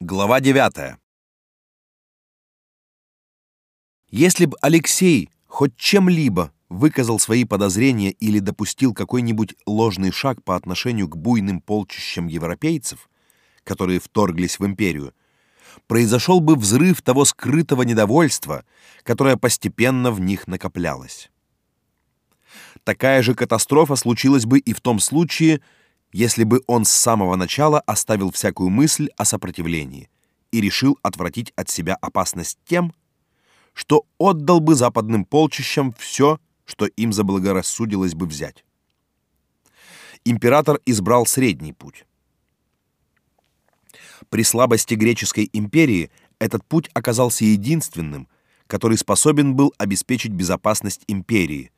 Глава 9. Если бы Алексей хоть чем-либо выказал свои подозрения или допустил какой-нибудь ложный шаг по отношению к буйным полчищам европейцев, которые вторглись в империю, произошел бы взрыв того скрытого недовольства, которое постепенно в них накоплялось. Такая же катастрофа случилась бы и в том случае, если бы он с самого начала оставил всякую мысль о сопротивлении и решил отвратить от себя опасность тем, что отдал бы западным полчищам все, что им заблагорассудилось бы взять. Император избрал средний путь. При слабости греческой империи этот путь оказался единственным, который способен был обеспечить безопасность империи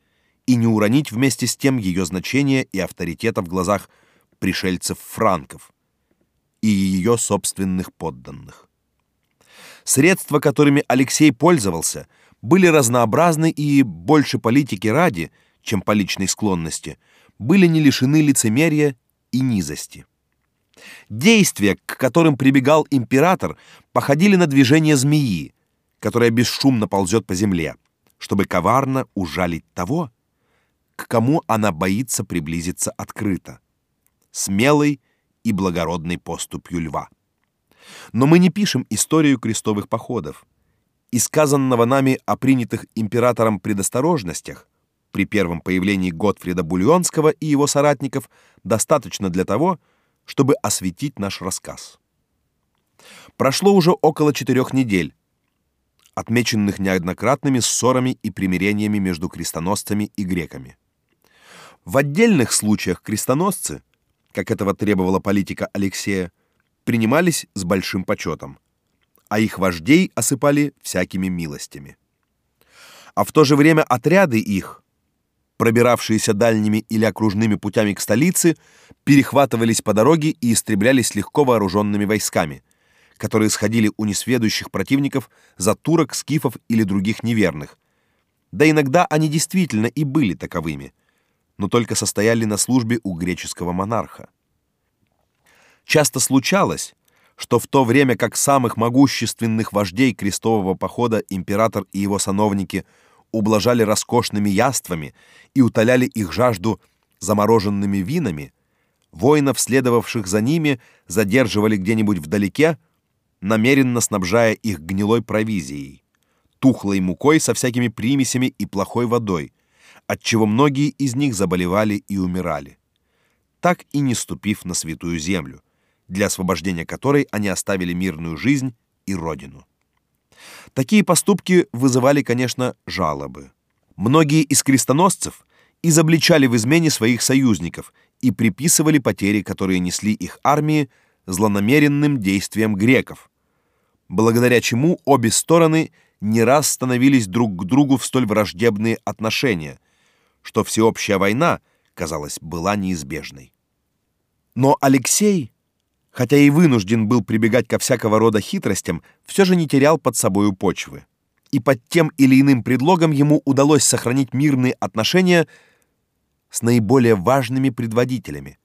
и не уронить вместе с тем ее значение и авторитета в глазах пришельцев-франков и ее собственных подданных. Средства, которыми Алексей пользовался, были разнообразны и больше политики ради, чем по личной склонности, были не лишены лицемерия и низости. Действия, к которым прибегал император, походили на движение змеи, которая бесшумно ползет по земле, чтобы коварно ужалить того, к кому она боится приблизиться открыто смелой и благородной поступью льва. Но мы не пишем историю крестовых походов. И сказанного нами о принятых императором предосторожностях при первом появлении Готфрида Бульонского и его соратников достаточно для того, чтобы осветить наш рассказ. Прошло уже около четырех недель, отмеченных неоднократными ссорами и примирениями между крестоносцами и греками. В отдельных случаях крестоносцы как этого требовала политика Алексея, принимались с большим почетом, а их вождей осыпали всякими милостями. А в то же время отряды их, пробиравшиеся дальними или окружными путями к столице, перехватывались по дороге и истреблялись легко вооруженными войсками, которые сходили у несведущих противников за турок, скифов или других неверных. Да иногда они действительно и были таковыми – но только состояли на службе у греческого монарха. Часто случалось, что в то время как самых могущественных вождей крестового похода император и его сановники ублажали роскошными яствами и утоляли их жажду замороженными винами, воинов, следовавших за ними, задерживали где-нибудь вдалеке, намеренно снабжая их гнилой провизией, тухлой мукой со всякими примесями и плохой водой, отчего многие из них заболевали и умирали, так и не ступив на святую землю, для освобождения которой они оставили мирную жизнь и родину. Такие поступки вызывали, конечно, жалобы. Многие из крестоносцев изобличали в измене своих союзников и приписывали потери, которые несли их армии, злонамеренным действиям греков, благодаря чему обе стороны не раз становились друг к другу в столь враждебные отношения, что всеобщая война, казалось, была неизбежной. Но Алексей, хотя и вынужден был прибегать ко всякого рода хитростям, все же не терял под собою почвы. И под тем или иным предлогом ему удалось сохранить мирные отношения с наиболее важными предводителями,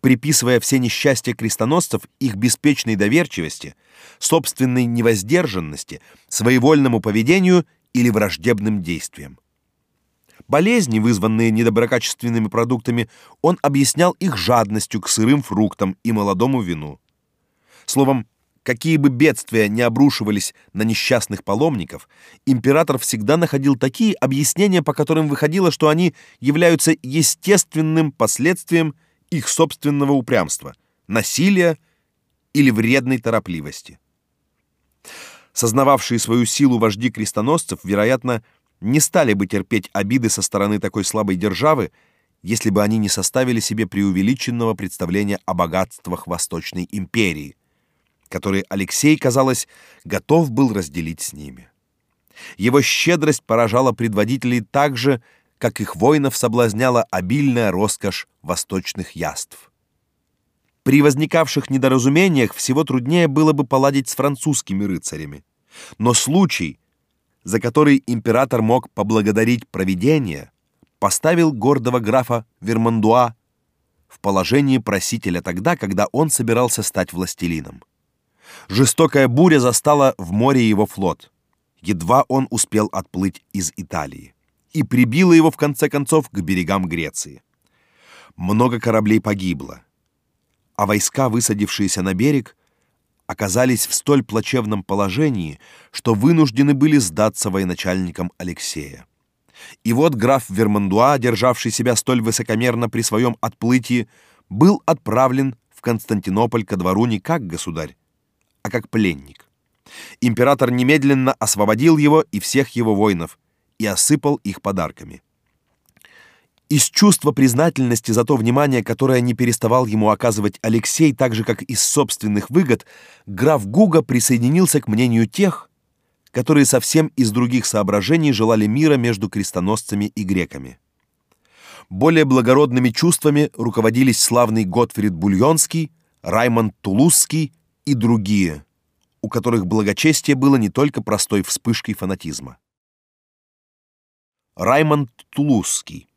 приписывая все несчастья крестоносцев их беспечной доверчивости, собственной невоздержанности, своевольному поведению или враждебным действиям. Болезни, вызванные недоброкачественными продуктами, он объяснял их жадностью к сырым фруктам и молодому вину. Словом, какие бы бедствия не обрушивались на несчастных паломников, император всегда находил такие объяснения, по которым выходило, что они являются естественным последствием их собственного упрямства, насилия или вредной торопливости. Сознававшие свою силу вожди крестоносцев, вероятно, не стали бы терпеть обиды со стороны такой слабой державы, если бы они не составили себе преувеличенного представления о богатствах Восточной империи, которые Алексей, казалось, готов был разделить с ними. Его щедрость поражала предводителей так же, как их воинов соблазняла обильная роскошь восточных яств. При возникавших недоразумениях всего труднее было бы поладить с французскими рыцарями. Но случай, за который император мог поблагодарить провидение, поставил гордого графа Вермандуа в положение просителя тогда, когда он собирался стать властелином. Жестокая буря застала в море его флот. Едва он успел отплыть из Италии и прибила его в конце концов к берегам Греции. Много кораблей погибло, а войска, высадившиеся на берег, оказались в столь плачевном положении, что вынуждены были сдаться военачальникам Алексея. И вот граф Вермандуа, державший себя столь высокомерно при своем отплытии, был отправлен в Константинополь ко двору не как государь, а как пленник. Император немедленно освободил его и всех его воинов и осыпал их подарками. Из чувства признательности за то внимание, которое не переставал ему оказывать Алексей, так же как из собственных выгод, граф Гуга присоединился к мнению тех, которые совсем из других соображений желали мира между крестоносцами и греками. Более благородными чувствами руководились славный Готфрид Бульонский, Раймонд Тулузский и другие, у которых благочестие было не только простой вспышкой фанатизма. Раймонд Тулузский,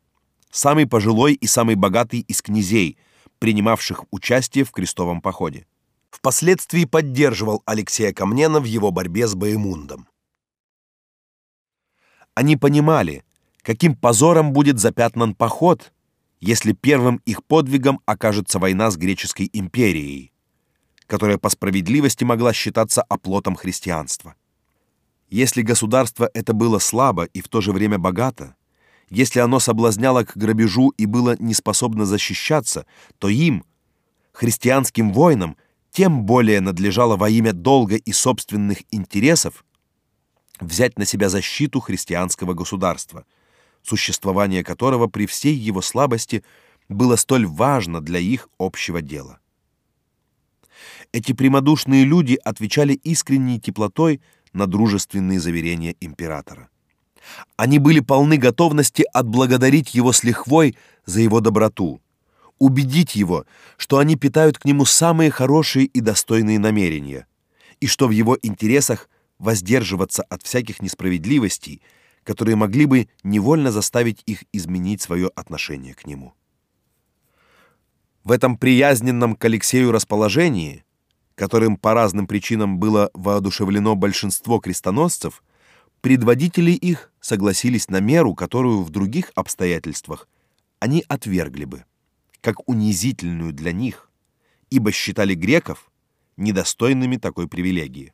самый пожилой и самый богатый из князей, принимавших участие в крестовом походе. Впоследствии поддерживал Алексея Камнена в его борьбе с Боемундом. Они понимали, каким позором будет запятнан поход, если первым их подвигом окажется война с греческой империей, которая по справедливости могла считаться оплотом христианства. Если государство это было слабо и в то же время богато, если оно соблазняло к грабежу и было неспособно защищаться, то им, христианским воинам, тем более надлежало во имя долга и собственных интересов взять на себя защиту христианского государства – существование которого при всей его слабости было столь важно для их общего дела. Эти прямодушные люди отвечали искренней теплотой на дружественные заверения императора. Они были полны готовности отблагодарить его с лихвой за его доброту, убедить его, что они питают к нему самые хорошие и достойные намерения, и что в его интересах воздерживаться от всяких несправедливостей которые могли бы невольно заставить их изменить свое отношение к нему. В этом приязненном к Алексею расположении, которым по разным причинам было воодушевлено большинство крестоносцев, предводители их согласились на меру, которую в других обстоятельствах они отвергли бы, как унизительную для них, ибо считали греков недостойными такой привилегии.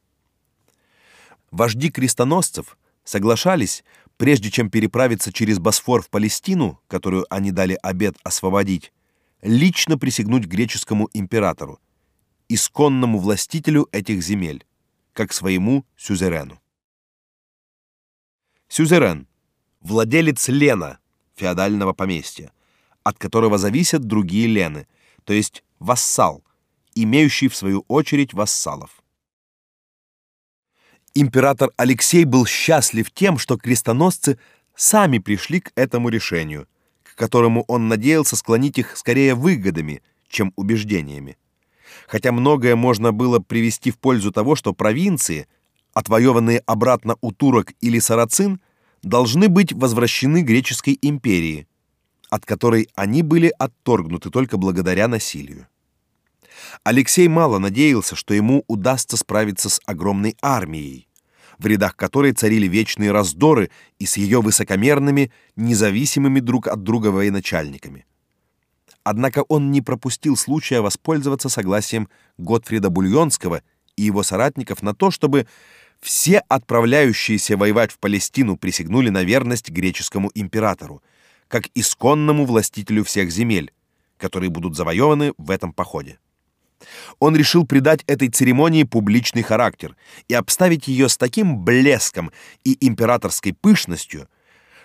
Вожди крестоносцев соглашались, прежде чем переправиться через Босфор в Палестину, которую они дали обет освободить, лично присягнуть греческому императору, исконному властителю этих земель, как своему сюзерену. Сюзерен владелец лена, феодального поместья, от которого зависят другие лены, то есть вассал, имеющий в свою очередь вассалов. Император Алексей был счастлив тем, что крестоносцы сами пришли к этому решению, к которому он надеялся склонить их скорее выгодами, чем убеждениями. Хотя многое можно было привести в пользу того, что провинции, отвоеванные обратно у турок или сарацин, должны быть возвращены греческой империи, от которой они были отторгнуты только благодаря насилию. Алексей мало надеялся, что ему удастся справиться с огромной армией, в рядах которой царили вечные раздоры и с ее высокомерными, независимыми друг от друга военачальниками. Однако он не пропустил случая воспользоваться согласием Готфрида Бульонского и его соратников на то, чтобы все отправляющиеся воевать в Палестину присягнули на верность греческому императору, как исконному властителю всех земель, которые будут завоеваны в этом походе. Он решил придать этой церемонии публичный характер и обставить ее с таким блеском и императорской пышностью,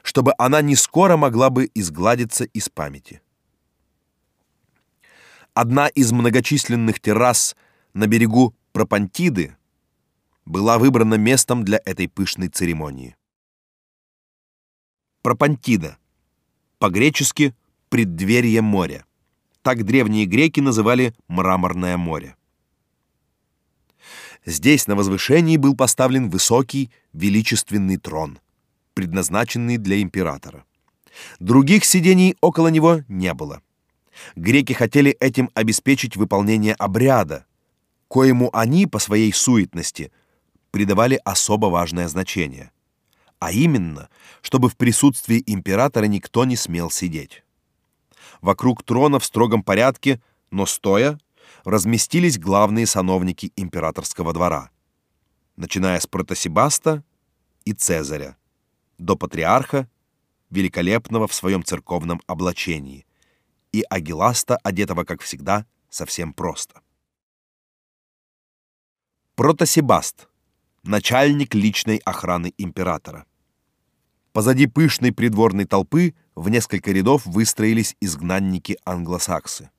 чтобы она не скоро могла бы изгладиться из памяти. Одна из многочисленных террас на берегу Пропантиды была выбрана местом для этой пышной церемонии. Пропантида по-гречески преддверие моря. Так древние греки называли Мраморное море. Здесь на возвышении был поставлен высокий, величественный трон, предназначенный для императора. Других сидений около него не было. Греки хотели этим обеспечить выполнение обряда, коему они по своей суетности придавали особо важное значение, а именно, чтобы в присутствии императора никто не смел сидеть. Вокруг трона в строгом порядке, но стоя, разместились главные сановники императорского двора, начиная с протосибаста и Цезаря до патриарха, великолепного в своем церковном облачении, и Агиласта, одетого, как всегда, совсем просто. Протосибаст, начальник личной охраны императора. Позади пышной придворной толпы в несколько рядов выстроились изгнанники-англосаксы.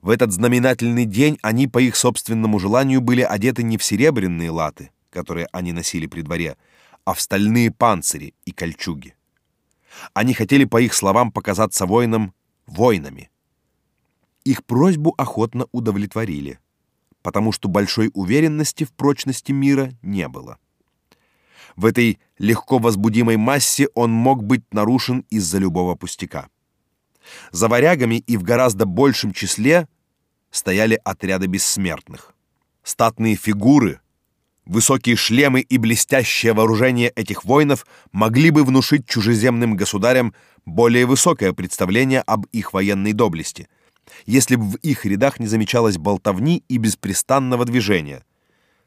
В этот знаменательный день они по их собственному желанию были одеты не в серебряные латы, которые они носили при дворе, а в стальные панцири и кольчуги. Они хотели, по их словам, показаться воинам воинами. Их просьбу охотно удовлетворили, потому что большой уверенности в прочности мира не было. В этой легко возбудимой массе он мог быть нарушен из-за любого пустяка. За варягами и в гораздо большем числе стояли отряды бессмертных. Статные фигуры, высокие шлемы и блестящее вооружение этих воинов могли бы внушить чужеземным государям более высокое представление об их военной доблести, если бы в их рядах не замечалось болтовни и беспрестанного движения,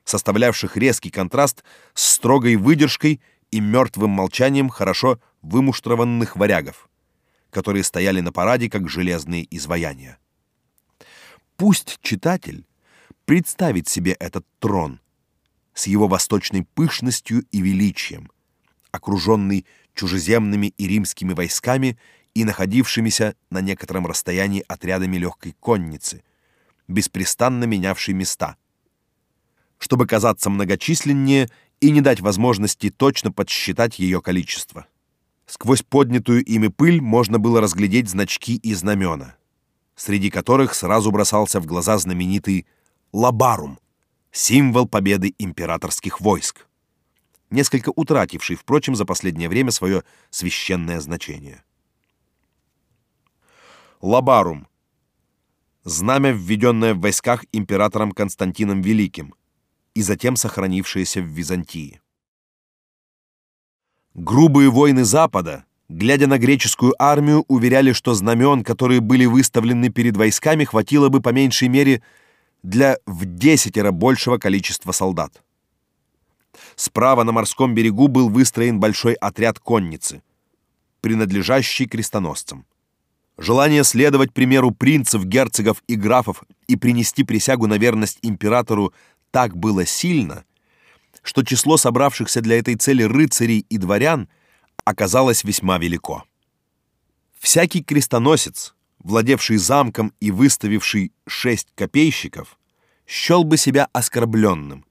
составлявших резкий контраст с строгой выдержкой и мертвым молчанием хорошо вымуштрованных варягов которые стояли на параде как железные изваяния. Пусть читатель представит себе этот трон с его восточной пышностью и величием, окруженный чужеземными и римскими войсками и находившимися на некотором расстоянии отрядами легкой конницы, беспрестанно менявшей места, чтобы казаться многочисленнее и не дать возможности точно подсчитать ее количество. Сквозь поднятую ими пыль можно было разглядеть значки и знамена, среди которых сразу бросался в глаза знаменитый лабарум, символ победы императорских войск, несколько утративший, впрочем, за последнее время свое священное значение. Лабарум знамя, введенное в войсках императором Константином Великим и затем сохранившееся в Византии. Грубые воины Запада, глядя на греческую армию, уверяли, что знамен, которые были выставлены перед войсками, хватило бы по меньшей мере для в десятеро большего количества солдат. Справа на морском берегу был выстроен большой отряд конницы, принадлежащий крестоносцам. Желание следовать примеру принцев, герцогов и графов и принести присягу на верность императору так было сильно, что число собравшихся для этой цели рыцарей и дворян оказалось весьма велико. Всякий крестоносец, владевший замком и выставивший шесть копейщиков, счел бы себя оскорбленным,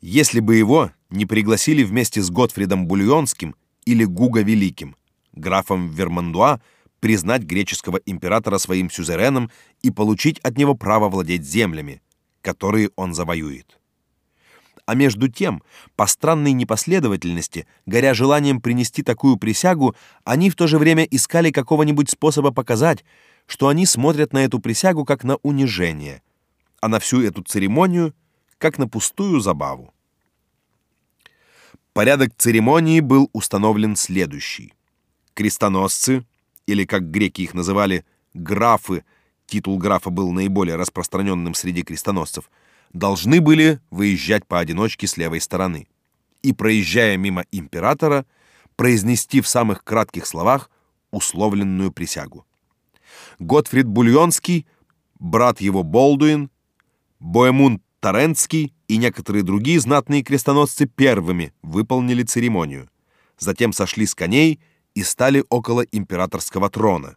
если бы его не пригласили вместе с Готфридом Бульонским или Гуго Великим, графом Вермандуа, признать греческого императора своим сюзереном и получить от него право владеть землями, которые он завоюет. А между тем, по странной непоследовательности, горя желанием принести такую присягу, они в то же время искали какого-нибудь способа показать, что они смотрят на эту присягу как на унижение, а на всю эту церемонию как на пустую забаву. Порядок церемонии был установлен следующий: крестоносцы, или как греки их называли, графы, титул графа был наиболее распространенным среди крестоносцев должны были выезжать поодиночке с левой стороны и, проезжая мимо императора, произнести в самых кратких словах условленную присягу. Готфрид Бульонский, брат его Болдуин, Боемунд Тарентский и некоторые другие знатные крестоносцы первыми выполнили церемонию. Затем сошли с коней и стали около императорского трона,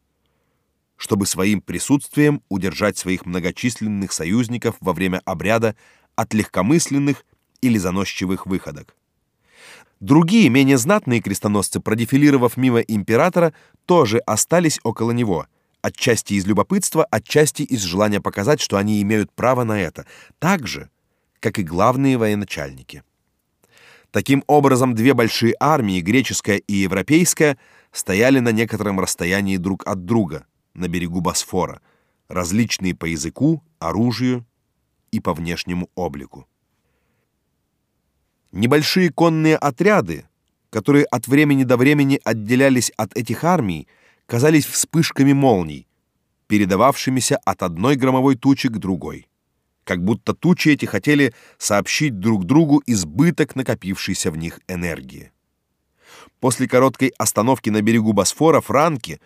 чтобы своим присутствием удержать своих многочисленных союзников во время обряда от легкомысленных или заносчивых выходок. Другие, менее знатные крестоносцы, продефилировав мимо императора, тоже остались около него, отчасти из любопытства, отчасти из желания показать, что они имеют право на это, так же, как и главные военачальники. Таким образом, две большие армии, греческая и европейская, стояли на некотором расстоянии друг от друга – на берегу Босфора, различные по языку, оружию и по внешнему облику. Небольшие конные отряды, которые от времени до времени отделялись от этих армий, казались вспышками молний, передававшимися от одной громовой тучи к другой, как будто тучи эти хотели сообщить друг другу избыток накопившейся в них энергии. После короткой остановки на берегу Босфора франки,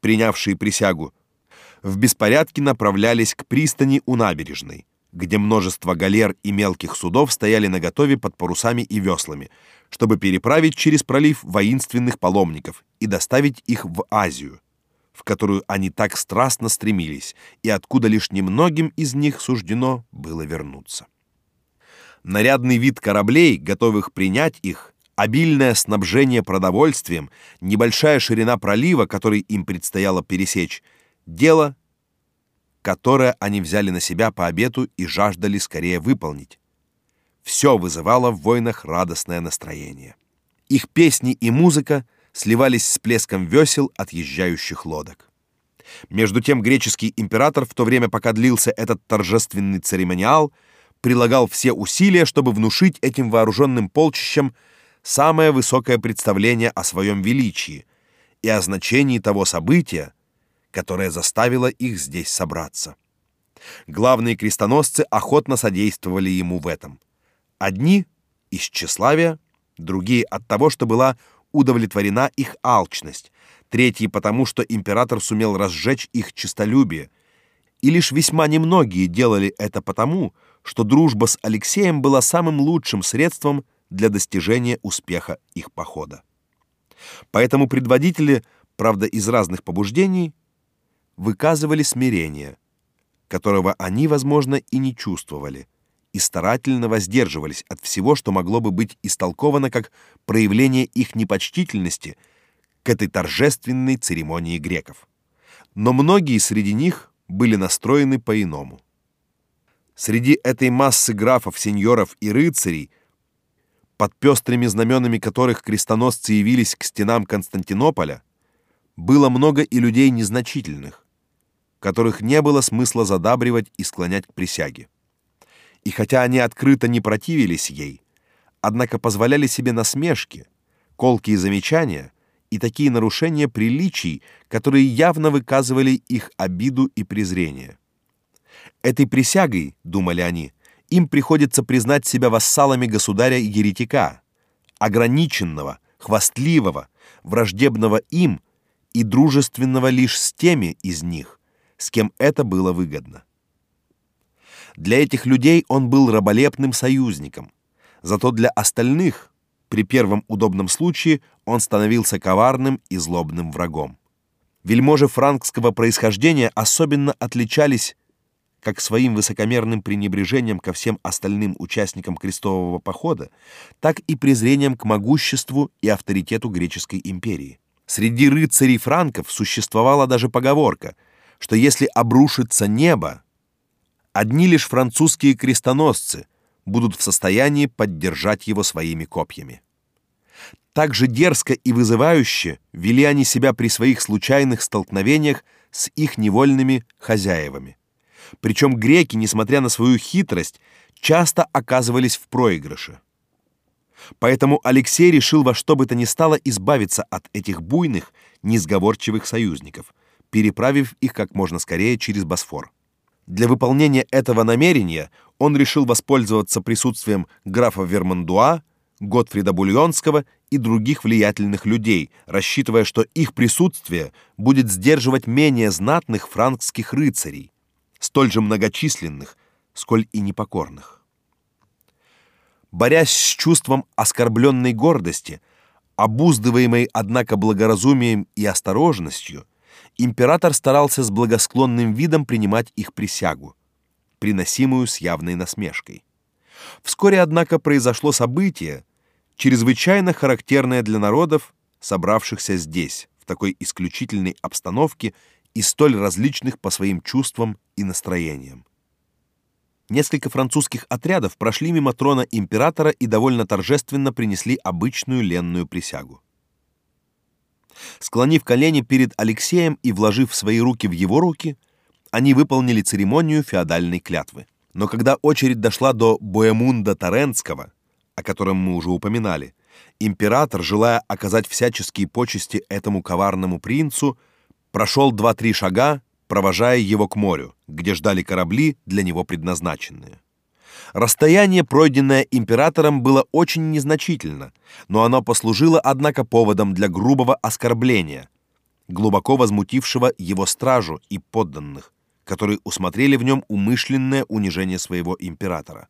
принявшие присягу, в беспорядке направлялись к пристани у набережной, где множество галер и мелких судов стояли наготове под парусами и веслами, чтобы переправить через пролив воинственных паломников и доставить их в Азию, в которую они так страстно стремились и откуда лишь немногим из них суждено было вернуться. Нарядный вид кораблей, готовых принять их, обильное снабжение продовольствием, небольшая ширина пролива, который им предстояло пересечь, дело которое они взяли на себя по обету и жаждали скорее выполнить. Все вызывало в войнах радостное настроение. Их песни и музыка сливались с плеском весел отъезжающих лодок. Между тем греческий император в то время, пока длился этот торжественный церемониал, прилагал все усилия, чтобы внушить этим вооруженным полчищам самое высокое представление о своем величии и о значении того события, которая заставила их здесь собраться. Главные крестоносцы охотно содействовали ему в этом. Одни из тщеславия, другие от того, что была удовлетворена их алчность, третьи потому, что император сумел разжечь их честолюбие, и лишь весьма немногие делали это потому, что дружба с Алексеем была самым лучшим средством для достижения успеха их похода. Поэтому предводители, правда, из разных побуждений, выказывали смирение, которого они, возможно, и не чувствовали, и старательно воздерживались от всего, что могло бы быть истолковано как проявление их непочтительности к этой торжественной церемонии греков. Но многие среди них были настроены по-иному. Среди этой массы графов, сеньоров и рыцарей, под пестрыми знаменами которых крестоносцы явились к стенам Константинополя, было много и людей незначительных, которых не было смысла задабривать и склонять к присяге. И хотя они открыто не противились ей, однако позволяли себе насмешки, колкие замечания и такие нарушения приличий, которые явно выказывали их обиду и презрение. Этой присягой, думали они, им приходится признать себя вассалами государя и еретика, ограниченного, хвастливого, враждебного им и дружественного лишь с теми из них, с кем это было выгодно. Для этих людей он был раболепным союзником, зато для остальных при первом удобном случае он становился коварным и злобным врагом. Вельможи франкского происхождения особенно отличались как своим высокомерным пренебрежением ко всем остальным участникам крестового похода, так и презрением к могуществу и авторитету греческой империи. Среди рыцарей франков существовала даже поговорка – что если обрушится небо, одни лишь французские крестоносцы будут в состоянии поддержать его своими копьями. Так же дерзко и вызывающе вели они себя при своих случайных столкновениях с их невольными хозяевами. Причем греки, несмотря на свою хитрость, часто оказывались в проигрыше. Поэтому Алексей решил во что бы то ни стало избавиться от этих буйных, несговорчивых союзников, переправив их как можно скорее через Босфор. Для выполнения этого намерения он решил воспользоваться присутствием графа Вермандуа, Готфрида Бульонского и других влиятельных людей, рассчитывая, что их присутствие будет сдерживать менее знатных франкских рыцарей, столь же многочисленных, сколь и непокорных. Борясь с чувством оскорбленной гордости, обуздываемой однако благоразумием и осторожностью, император старался с благосклонным видом принимать их присягу, приносимую с явной насмешкой. Вскоре, однако, произошло событие, чрезвычайно характерное для народов, собравшихся здесь, в такой исключительной обстановке и столь различных по своим чувствам и настроениям. Несколько французских отрядов прошли мимо трона императора и довольно торжественно принесли обычную ленную присягу. Склонив колени перед Алексеем и вложив свои руки в его руки, они выполнили церемонию феодальной клятвы. Но когда очередь дошла до Боемунда Таренского, о котором мы уже упоминали, император, желая оказать всяческие почести этому коварному принцу, прошел два-три шага, провожая его к морю, где ждали корабли для него предназначенные. Расстояние, пройденное императором, было очень незначительно, но оно послужило, однако, поводом для грубого оскорбления, глубоко возмутившего его стражу и подданных, которые усмотрели в нем умышленное унижение своего императора.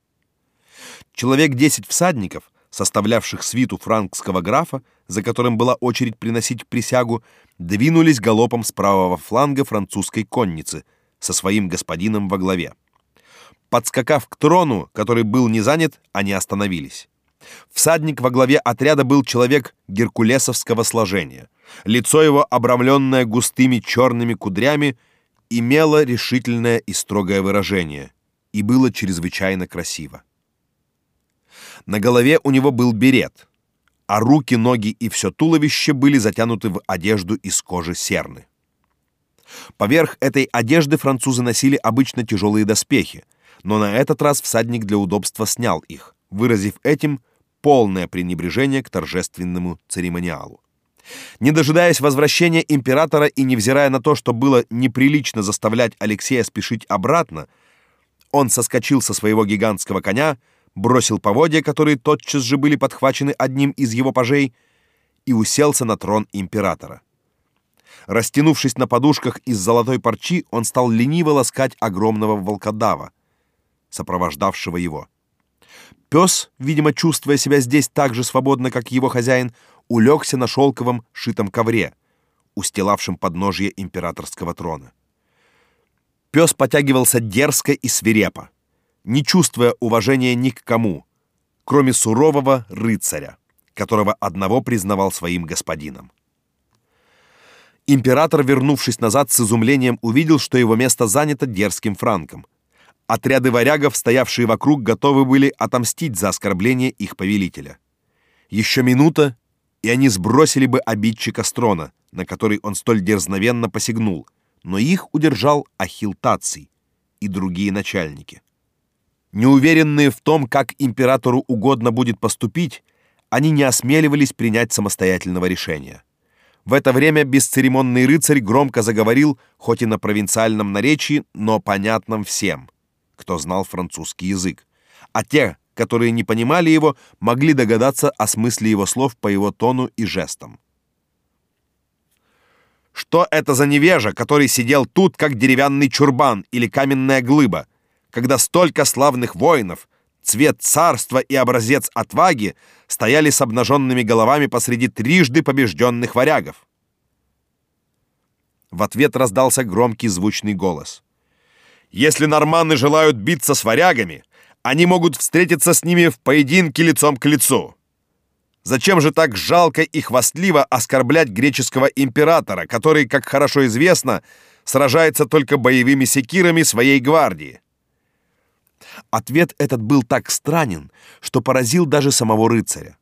Человек десять всадников, составлявших свиту франкского графа, за которым была очередь приносить присягу, двинулись галопом с правого фланга французской конницы со своим господином во главе. Подскакав к трону, который был не занят, они остановились. Всадник во главе отряда был человек геркулесовского сложения. Лицо его, обрамленное густыми черными кудрями, имело решительное и строгое выражение и было чрезвычайно красиво. На голове у него был берет, а руки, ноги и все туловище были затянуты в одежду из кожи серны. Поверх этой одежды французы носили обычно тяжелые доспехи, но на этот раз всадник для удобства снял их, выразив этим полное пренебрежение к торжественному церемониалу. Не дожидаясь возвращения императора и невзирая на то, что было неприлично заставлять Алексея спешить обратно, он соскочил со своего гигантского коня, бросил поводья, которые тотчас же были подхвачены одним из его пажей, и уселся на трон императора. Растянувшись на подушках из золотой парчи, он стал лениво ласкать огромного волкодава, сопровождавшего его. Пес, видимо, чувствуя себя здесь так же свободно, как его хозяин, улегся на шелковом шитом ковре, устилавшем подножье императорского трона. Пес потягивался дерзко и свирепо, не чувствуя уважения ни к кому, кроме сурового рыцаря, которого одного признавал своим господином. Император, вернувшись назад с изумлением, увидел, что его место занято дерзким франком, Отряды варягов, стоявшие вокруг, готовы были отомстить за оскорбление их повелителя. Еще минута, и они сбросили бы обидчика с трона, на который он столь дерзновенно посягнул, но их удержал Ахилл Таций и другие начальники. Неуверенные в том, как императору угодно будет поступить, они не осмеливались принять самостоятельного решения. В это время бесцеремонный рыцарь громко заговорил, хоть и на провинциальном наречии, но понятном всем — кто знал французский язык, а те, которые не понимали его, могли догадаться о смысле его слов по его тону и жестам. Что это за невежа, который сидел тут, как деревянный чурбан или каменная глыба, когда столько славных воинов, цвет царства и образец отваги стояли с обнаженными головами посреди трижды побежденных варягов? В ответ раздался громкий звучный голос. Если норманы желают биться с варягами, они могут встретиться с ними в поединке лицом к лицу. Зачем же так жалко и хвастливо оскорблять греческого императора, который, как хорошо известно, сражается только боевыми секирами своей гвардии? Ответ этот был так странен, что поразил даже самого рыцаря.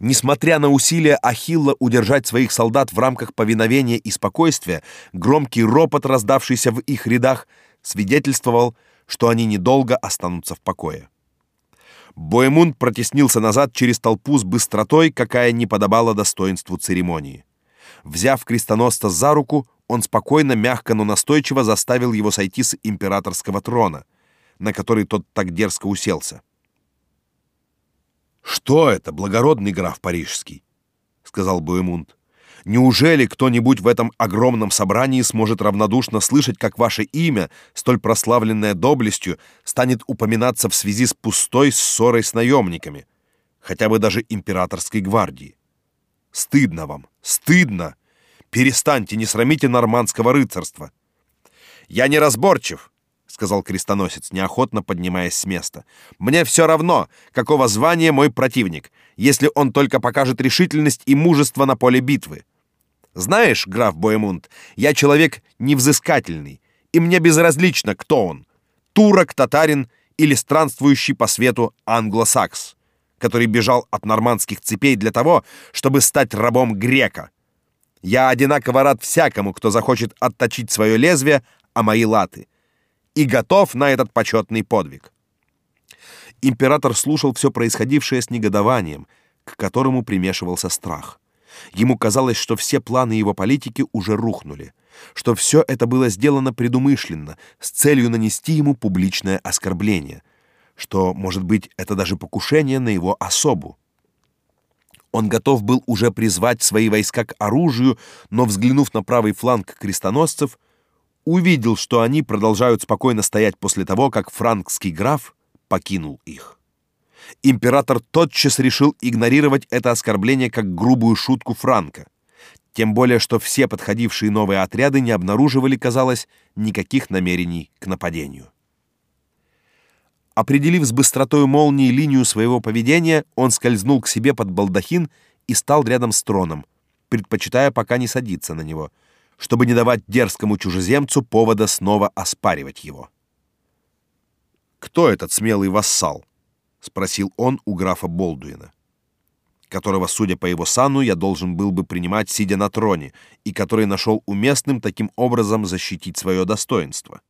Несмотря на усилия Ахилла удержать своих солдат в рамках повиновения и спокойствия, громкий ропот, раздавшийся в их рядах, свидетельствовал, что они недолго останутся в покое. Боемунд протеснился назад через толпу с быстротой, какая не подобала достоинству церемонии. Взяв крестоносца за руку, он спокойно, мягко, но настойчиво заставил его сойти с императорского трона, на который тот так дерзко уселся. Что это, благородный граф парижский, сказал Боемунд. Неужели кто-нибудь в этом огромном собрании сможет равнодушно слышать, как ваше имя, столь прославленное доблестью, станет упоминаться в связи с пустой ссорой с наемниками, хотя бы даже императорской гвардии? Стыдно вам, стыдно. Перестаньте, не срамите нормандского рыцарства. Я не разборчив, сказал крестоносец, неохотно поднимаясь с места. Мне все равно, какого звания мой противник, если он только покажет решительность и мужество на поле битвы. Знаешь, граф Боемунд, я человек невзыскательный, и мне безразлично, кто он: турок, татарин или странствующий по свету англосакс, который бежал от нормандских цепей для того, чтобы стать рабом грека. Я одинаково рад всякому, кто захочет отточить свое лезвие, а мои латы и готов на этот почетный подвиг. Император слушал все происходившее с негодованием, к которому примешивался страх. Ему казалось, что все планы его политики уже рухнули, что все это было сделано предумышленно, с целью нанести ему публичное оскорбление, что, может быть, это даже покушение на его особу. Он готов был уже призвать свои войска к оружию, но, взглянув на правый фланг крестоносцев, увидел, что они продолжают спокойно стоять после того, как франкский граф покинул их. Император тотчас решил игнорировать это оскорбление как грубую шутку Франка, тем более что все подходившие новые отряды не обнаруживали, казалось, никаких намерений к нападению. Определив с быстротой молнии линию своего поведения, он скользнул к себе под балдахин и стал рядом с троном, предпочитая пока не садиться на него, чтобы не давать дерзкому чужеземцу повода снова оспаривать его. Кто этот смелый вассал? спросил он у графа Болдуина, которого, судя по его сану, я должен был бы принимать сидя на троне, и который нашел уместным таким образом защитить свое достоинство.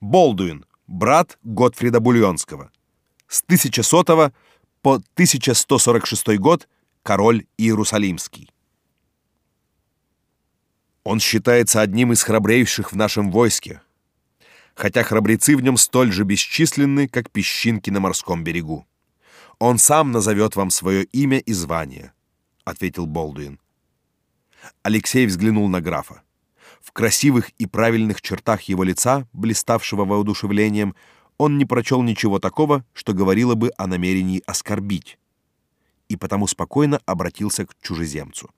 Болдуин, брат Готфрида Бульонского. С 1100 по 1146 год король Иерусалимский. Он считается одним из храбрейших в нашем войске, хотя храбрецы в нем столь же бесчисленны, как песчинки на морском берегу. Он сам назовет вам свое имя и звание, ответил Болдуин. Алексей взглянул на графа. В красивых и правильных чертах его лица, блиставшего воодушевлением, он не прочел ничего такого, что говорило бы о намерении оскорбить, и потому спокойно обратился к чужеземцу.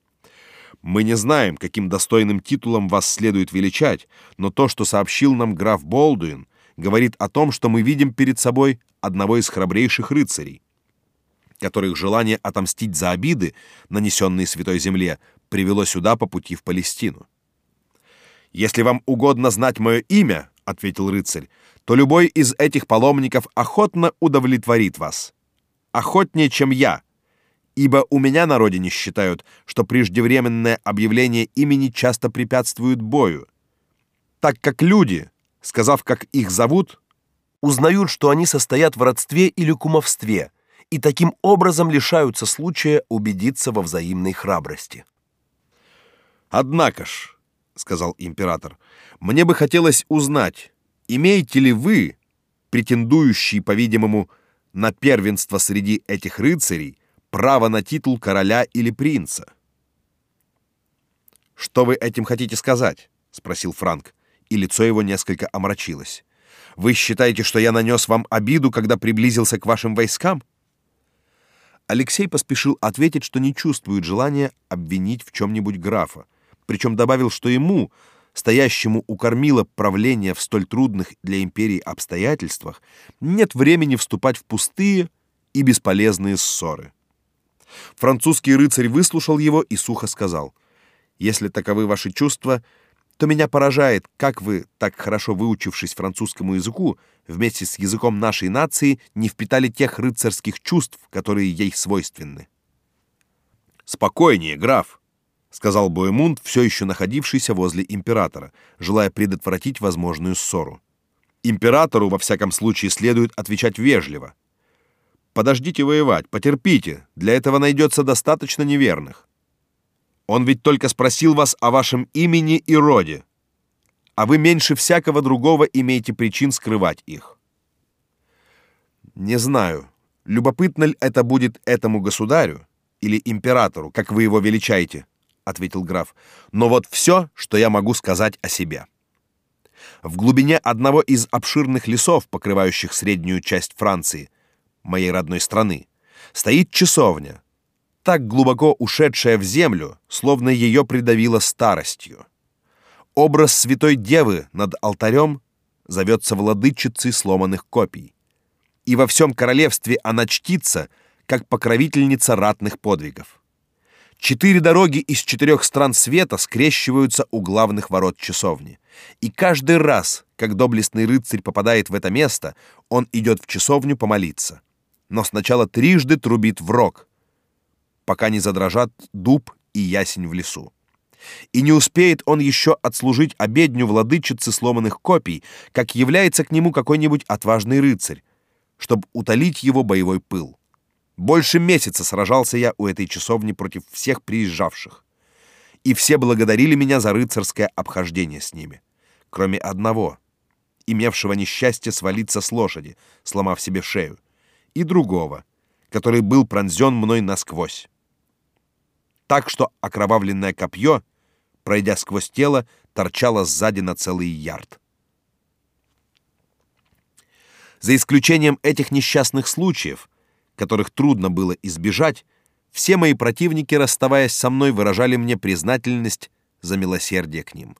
Мы не знаем, каким достойным титулом вас следует величать, но то, что сообщил нам граф Болдуин, говорит о том, что мы видим перед собой одного из храбрейших рыцарей, которых желание отомстить за обиды, нанесенные Святой Земле, привело сюда по пути в Палестину. Если вам угодно знать мое имя, ответил рыцарь, то любой из этих паломников охотно удовлетворит вас. Охотнее, чем я, ибо у меня на родине считают, что преждевременное объявление имени часто препятствует бою, так как люди, сказав, как их зовут, узнают, что они состоят в родстве или кумовстве, и таким образом лишаются случая убедиться во взаимной храбрости. Однако ж, сказал император, мне бы хотелось узнать, имеете ли вы, претендующий, по-видимому, на первенство среди этих рыцарей, право на титул короля или принца. Что вы этим хотите сказать? спросил Франк, и лицо его несколько омрачилось. Вы считаете, что я нанес вам обиду, когда приблизился к вашим войскам? Алексей поспешил ответить, что не чувствует желания обвинить в чем нибудь графа, причем добавил, что ему, стоящему у кормила правления в столь трудных для империи обстоятельствах, нет времени вступать в пустые и бесполезные ссоры. Французский рыцарь выслушал его и сухо сказал: "Если таковы ваши чувства, то меня поражает, как вы, так хорошо выучившись французскому языку, вместе с языком нашей нации не впитали тех рыцарских чувств, которые ей свойственны". "Спокойнее, граф", сказал Боемунд, все еще находившийся возле императора, желая предотвратить возможную ссору. Императору во всяком случае следует отвечать вежливо. Подождите воевать, потерпите. Для этого найдется достаточно неверных. Он ведь только спросил вас о вашем имени и роде, а вы меньше всякого другого имеете причин скрывать их. Не знаю, любопытно ли это будет этому государю или императору, как вы его величаете, ответил граф. Но вот все, что я могу сказать о себе. В глубине одного из обширных лесов, покрывающих среднюю часть Франции, моей родной страны, стоит часовня, так глубоко ушедшая в землю, словно ее придавило старостью. Образ святой девы над алтарем зовется владычицей сломанных копий. И во всем королевстве она чтится как покровительница ратных подвигов. Четыре дороги из четырех стран света скрещиваются у главных ворот часовни. И каждый раз, как доблестный рыцарь попадает в это место, он идет в часовню помолиться но сначала трижды трубит в рог, пока не задрожат дуб и ясень в лесу. И не успеет он еще отслужить обедню владычицы сломанных копий, как является к нему какой-нибудь отважный рыцарь, чтобы утолить его боевой пыл. Больше месяца сражался я у этой часовни против всех приезжавших. И все благодарили меня за рыцарское обхождение с ними, кроме одного, имевшего несчастье свалиться с лошади, сломав себе шею, и другого, который был пронзен мной насквозь. Так что окровавленное копье, пройдя сквозь тело, торчало сзади на целый ярд. За исключением этих несчастных случаев, которых трудно было избежать, все мои противники, расставаясь со мной, выражали мне признательность за милосердие к ним.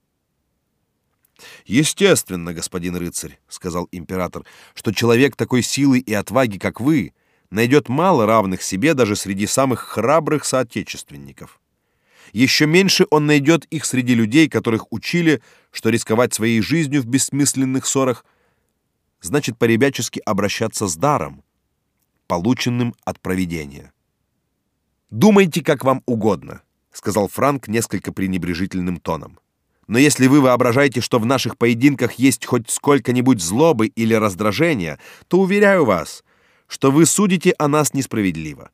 Естественно, господин рыцарь, сказал император, что человек такой силы и отваги, как вы, найдет мало равных себе даже среди самых храбрых соотечественников. Еще меньше он найдет их среди людей, которых учили, что рисковать своей жизнью в бессмысленных ссорах значит поребячески обращаться с даром, полученным от провидения. Думайте, как вам угодно, сказал Франк несколько пренебрежительным тоном. Но если вы воображаете, что в наших поединках есть хоть сколько-нибудь злобы или раздражения, то уверяю вас, что вы судите о нас несправедливо.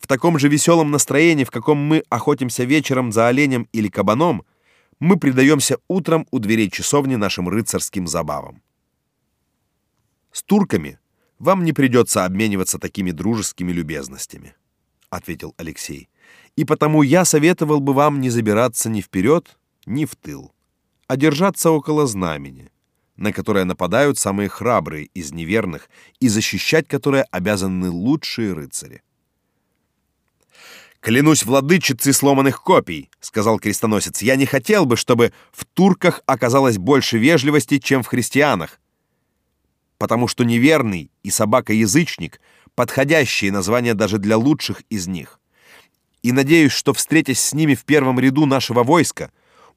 В таком же веселом настроении, в каком мы охотимся вечером за оленем или кабаном, мы предаемся утром у дверей часовни нашим рыцарским забавам. С турками вам не придется обмениваться такими дружескими любезностями, ответил Алексей. И потому я советовал бы вам не забираться ни вперед, ни в тыл, а держаться около знамени, на которое нападают самые храбрые из неверных и защищать которое обязаны лучшие рыцари. Клянусь владычицей сломанных копий, сказал крестоносец. Я не хотел бы, чтобы в турках оказалось больше вежливости, чем в христианах. Потому что неверный и собака-язычник подходящие названия даже для лучших из них. И надеюсь, что встретясь с ними в первом ряду нашего войска,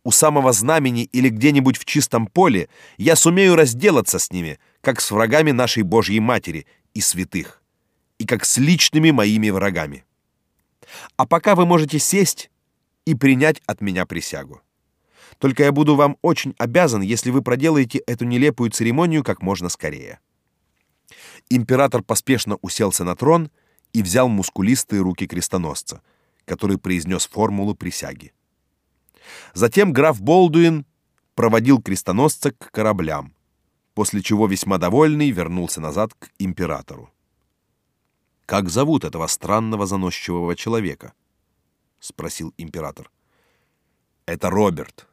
у самого знамени или где-нибудь в чистом поле, я сумею разделаться с ними, как с врагами нашей Божьей Матери и святых, и как с личными моими врагами. А пока вы можете сесть и принять от меня присягу. Только я буду вам очень обязан, если вы проделаете эту нелепую церемонию как можно скорее. Император поспешно уселся на трон и взял мускулистые руки крестоносца, который произнес формулу присяги. Затем граф Болдуин проводил крестоносца к кораблям, после чего весьма довольный вернулся назад к императору. Как зовут этого странного заносчивого человека? спросил император. Это Роберт,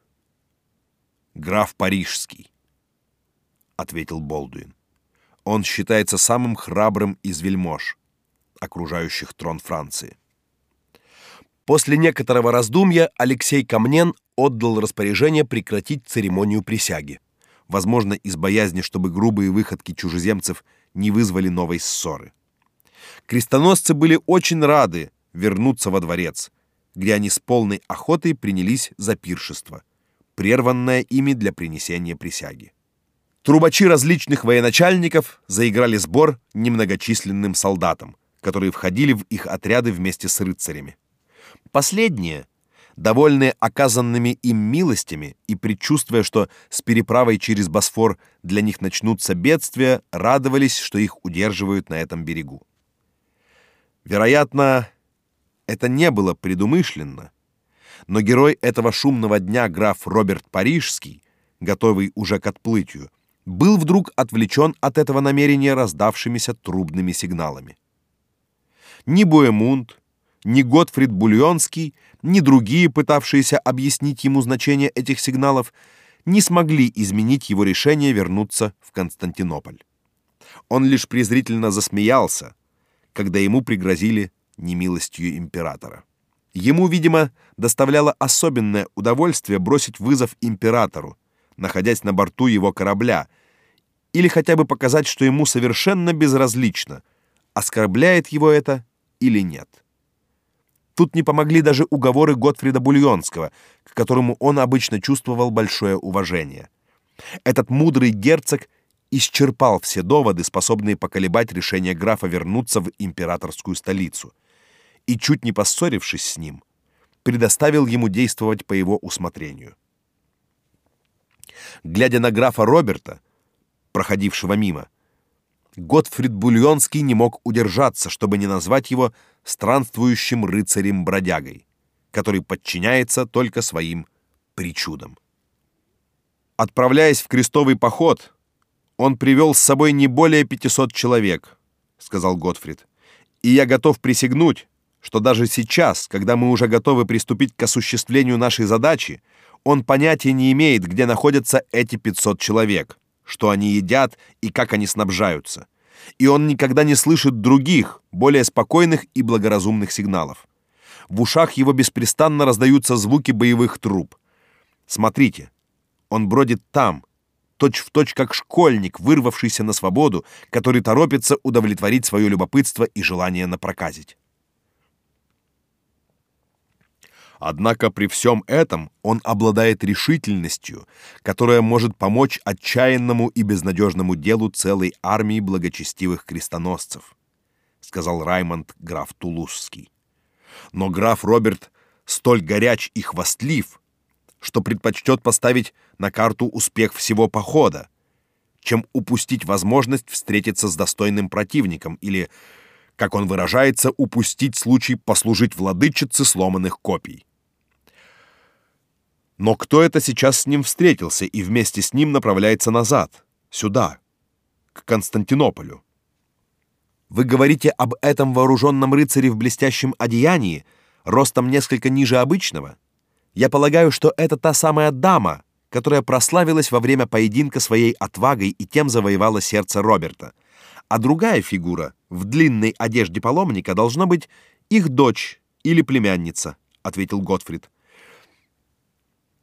граф Парижский, ответил Болдуин. Он считается самым храбрым из вельмож, окружающих трон Франции. После некоторого раздумья Алексей Камнен отдал распоряжение прекратить церемонию присяги, возможно, из боязни, чтобы грубые выходки чужеземцев не вызвали новой ссоры. Крестоносцы были очень рады вернуться во дворец, где они с полной охотой принялись за пиршество, прерванное ими для принесения присяги. Трубачи различных военачальников заиграли сбор немногочисленным солдатам, которые входили в их отряды вместе с рыцарями. Последние, довольные оказанными им милостями и предчувствуя, что с переправой через Босфор для них начнутся бедствия, радовались, что их удерживают на этом берегу. Вероятно, это не было предумышленно, но герой этого шумного дня граф Роберт Парижский, готовый уже к отплытию, был вдруг отвлечен от этого намерения раздавшимися трубными сигналами. Ни Буэмунд, ни Готфрид Бульонский, ни другие, пытавшиеся объяснить ему значение этих сигналов, не смогли изменить его решение вернуться в Константинополь. Он лишь презрительно засмеялся, когда ему пригрозили немилостью императора. Ему, видимо, доставляло особенное удовольствие бросить вызов императору, находясь на борту его корабля, или хотя бы показать, что ему совершенно безразлично, оскорбляет его это или нет. Тут не помогли даже уговоры Готфрида Бульонского, к которому он обычно чувствовал большое уважение. Этот мудрый герцог исчерпал все доводы, способные поколебать решение графа вернуться в императорскую столицу. И чуть не поссорившись с ним, предоставил ему действовать по его усмотрению. Глядя на графа Роберта, проходившего мимо, Готфрид Бульонский не мог удержаться, чтобы не назвать его странствующим рыцарем-бродягой, который подчиняется только своим причудам. Отправляясь в крестовый поход, он привел с собой не более 500 человек, сказал Готфрид. И я готов присягнуть, что даже сейчас, когда мы уже готовы приступить к осуществлению нашей задачи, он понятия не имеет, где находятся эти 500 человек, что они едят и как они снабжаются. И он никогда не слышит других, более спокойных и благоразумных сигналов. В ушах его беспрестанно раздаются звуки боевых труб. Смотрите, он бродит там, точь-в-точь точь как школьник, вырвавшийся на свободу, который торопится удовлетворить свое любопытство и желание напроказить. Однако при всем этом он обладает решительностью, которая может помочь отчаянному и безнадежному делу целой армии благочестивых крестоносцев, сказал Раймонд граф Тулузский. Но граф Роберт столь горяч и хвастлив, что предпочтет поставить на карту успех всего похода, чем упустить возможность встретиться с достойным противником или, как он выражается, упустить случай послужить владычице сломанных копий. Но кто это сейчас с ним встретился и вместе с ним направляется назад, сюда, к Константинополю? Вы говорите об этом вооруженном рыцаре в блестящем одеянии, ростом несколько ниже обычного? Я полагаю, что это та самая дама, которая прославилась во время поединка своей отвагой и тем завоевала сердце Роберта. А другая фигура в длинной одежде паломника должна быть их дочь или племянница, ответил Готфрид.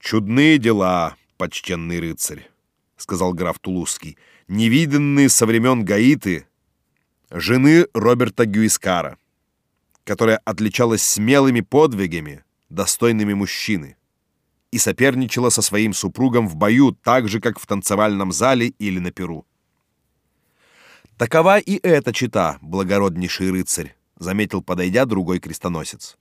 Чудные дела, почтенный рыцарь, сказал граф Тулузский, невиданные со времен Гаиты, жены Роберта Гюискара, которая отличалась смелыми подвигами, достойными мужчины, и соперничала со своим супругом в бою так же, как в танцевальном зале или на перу. Такова и эта чита, благороднейший рыцарь, заметил, подойдя другой крестоносец.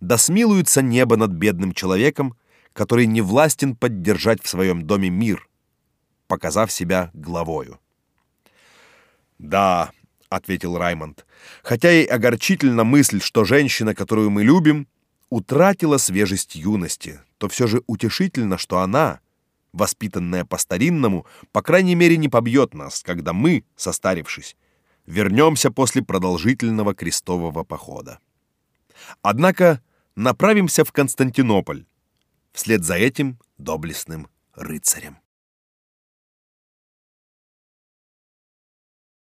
Да смилуется небо над бедным человеком, который не властен поддержать в своем доме мир, показав себя главою. Да, ответил Раймонд. Хотя и огорчительна мысль, что женщина, которую мы любим, утратила свежесть юности, то все же утешительно, что она, воспитанная по-старинному, по крайней мере не побьет нас, когда мы, состарившись, вернемся после продолжительного крестового похода. Однако направимся в Константинополь вслед за этим доблестным рыцарем.